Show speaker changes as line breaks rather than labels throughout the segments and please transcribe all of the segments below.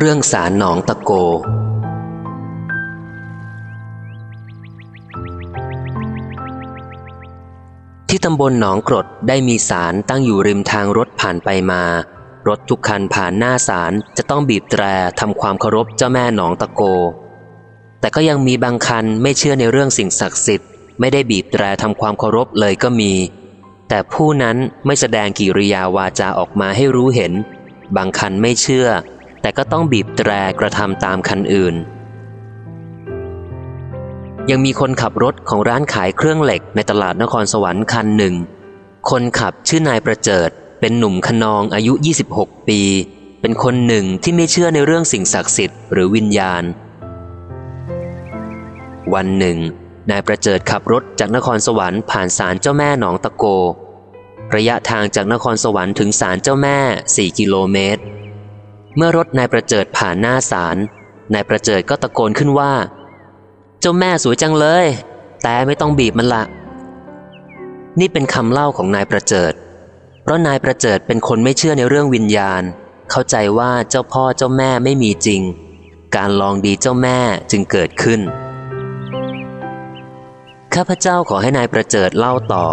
เรื่องสารหนองตะโก ที่ตำบลหนองกรดได้มีสารตั้งอยู่ริมทางรถผ่านไปมา รถทุกคันผ่านหน้าสารจะต้องบีบแตรทำความเคารพเจ้าแม่หนองตะโก แต่ก็ยังมีบางคันไม่เชื่อในเรื่องสิ่งศักดิ์สิทธิ์ไม่ได้บีบแตรทำความเคารพเลยก็มี แต่ผู้นั้นไม่แสดงกิริยาวาจาออกมาให้รู้เห็น บางคันไม่เชื่อ แต่ก็ต้องบีบแตรกระทำตามคันอื่น ยังมีคนขับรถของร้านขายเครื่องเหล็กในตลาดนครสวรรค์คันหนึ่ง คนขับชื่อนายประเจิด เป็นหนุ่มขนองอายุ 26 ปี เป็นคนหนึ่งที่ไม่เชื่อในเรื่องสิ่งศักดิ์สิทธิ์หรือวิญญาณ วันหนึ่ง นายประเจิดขับรถจากนครสวรรค์ผ่านศาลเจ้าแม่หนองตะโกระยะทางจากนครสวรรค์ถึงศาลเจ้าแม่ 4 กิโลเมตร เมื่อรถนายประเจิดผ่านหน้าศาลนายประเจิดก็ตะโกนขึ้นว่า เจ้าแม่สวยจังเลย แต่ไม่ต้องบีบมันละนี่เป็นคำเล่าของนายประเจิด เพราะนายประเจิดเป็นคนไม่เชื่อในเรื่องวิญญาณ เข้าใจว่าเจ้าพ่อเจ้าแม่ไม่มีจริง การลองดีเจ้าแม่จึงเกิดขึ้น ข้าพเจ้าขอให้นายประเจิดเล่าต่อ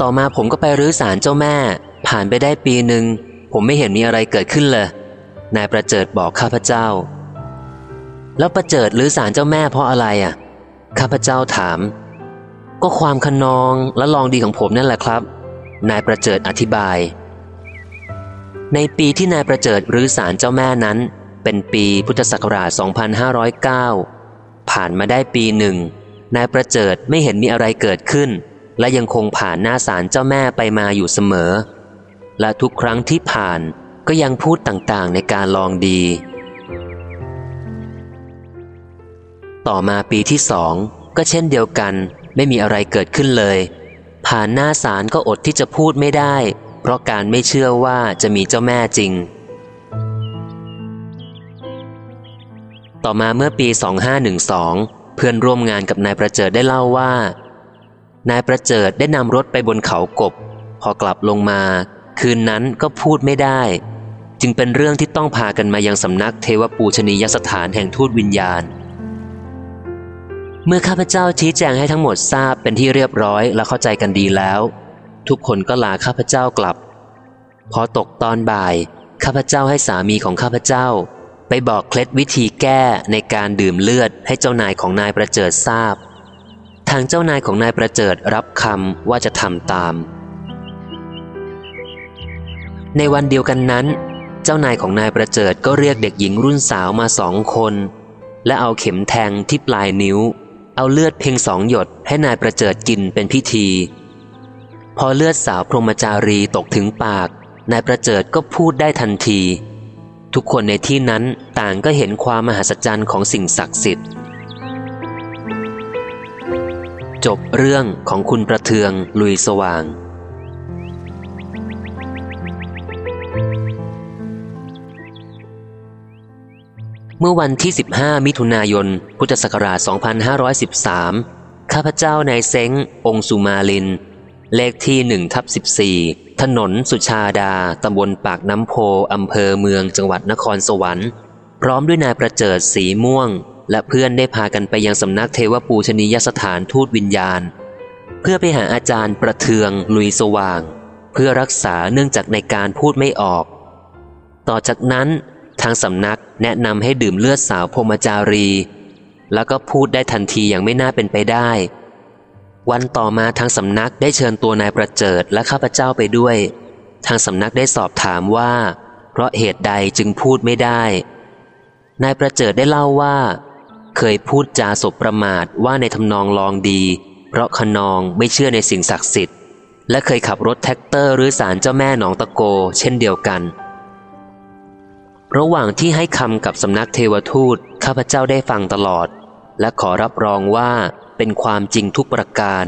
ต่อมาผมก็ไปรื้อศาลเจ้าแม่ ผ่านไปได้ปีหนึ่งผมไม่เห็นมีอะไรเกิดขึ้นเลย นายประเจิดบอกข้าพเจ้า แล้วประเจิดหรือศาลเจ้าแม่เพราะอะไรอะ ข้าพเจ้าถาม ก็ความขนองและลองดีของผมนั่นแหละครับ นายประเจิดอธิบาย ในปีที่นายประเจิดหรือศาลเจ้าแม่นั้น เป็นปีพุทธศักราช 2509 ผ่านมาได้ปีหนึ่ง นายประเจิดไม่เห็นมีอะไรเกิดขึ้น และยังคงผ่านหน้าศาลเจ้าแม่ไปมาอยู่เสมอ และทุกครั้งที่ผ่านก็ยังพูดต่างๆในการลองดี ต่อมาปีที่สองก็เช่นเดียวกันไม่มีอะไรเกิดขึ้นเลย ผ่านหน้าศาลก็อดที่จะพูดไม่ได้ เพราะการไม่เชื่อว่าจะมีเจ้าแม่จริง ต่อมาเมื่อปี 2512 เพื่อนร่วมงานกับนายประเจิดได้เล่าว่า นายประเจิดได้นำรถไปบนเขากบ พอกลับลงมา คืนนั้นก็พูดไม่ได้ จึงเป็นเรื่องที่ต้องพากันมายังสำนักเทวปูชนียสถานแห่งทูตวิญญาณ เมื่อข้าพเจ้าชี้แจงให้ทั้งหมดทราบเป็นที่เรียบร้อยและเข้าใจกันดีแล้ว ทุกคนก็ลาข้าพเจ้ากลับ พอตกตอนบ่าย ข้าพเจ้าให้สามีของข้าพเจ้า ไปบอกเคล็ดวิธีแก้ในการดื่มเลือดให้เจ้านายของนายประเจิดทราบ ทางเจ้านายของนายประเจิดรับคำว่าจะทำตาม ในวันเดียวกันนั้น เจ้านายของนายประเจิดก็เรียกเด็กหญิงรุ่นสาวมาสองคน และเอาเข็มแทงที่ปลายนิ้ว เอาเลือดเพียงสองหยดให้นายประเจิดกินเป็นพิธี พอเลือดสาวพรหมจารีตกถึงปาก นายประเจิดก็พูดได้ทันที ทุกคนในที่นั้นต่างก็เห็นความมหัศจรรย์ของสิ่งศักดิ์สิทธิ์ จบเรื่องของคุณประเทืองลุยสว่าง เมื่อวันที่ 15 มิถุนายน พุทธศักราช 2513 ข้าพเจ้านายเซ้ง องค์สุมาลิน เลขที่1ทับ14 ถนนสุชาดา ตำบลปากน้ำโพ อำเภอเมือง จังหวัดนครสวรรค์ พร้อมด้วยนายประเจิดสีม่วง และเพื่อนได้พากันไปยังสำนักเทวปูชนียสถานทูตวิญญาณ เพื่อไปหาอาจารย์ประเทืองลุยสว่าง เพื่อรักษาเนื่องจากในการพูดไม่ออก ต่อจากนั้น ทางสำนักแนะนำให้ดื่มเลือดสาวพมจารี แล้วก็พูดได้ทันทีอย่างไม่น่าเป็นไปได้ วันต่อมาทางสำนักได้เชิญตัวนายประเจิดและข้าพเจ้าไปด้วย ทางสำนักได้สอบถามว่า เพราะเหตุใดจึงพูดไม่ได้ นายประเจิดได้เล่าว่า เคยพูดจาสบประมาทว่าในทำนองลองดี เพราะขนองไม่เชื่อในสิ่งศักดิ์สิทธิ์และเคยขับรถแทรกเตอร์รื้อศาลเจ้าแม่หนองตะโก เช่นเดียวกัน ระหว่างที่ให้คำกับสำนักเทวทูตข้าพเจ้าได้ฟังตลอด และขอรับรองว่าเป็นความจริงทุกประการ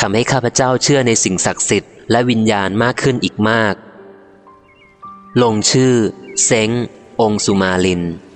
ทำให้ข้าพเจ้าเชื่อในสิ่งศักดิ์สิทธิ์และวิญญาณมากขึ้นอีกมาก ลงชื่อ เซ้ง องสุมาลิน「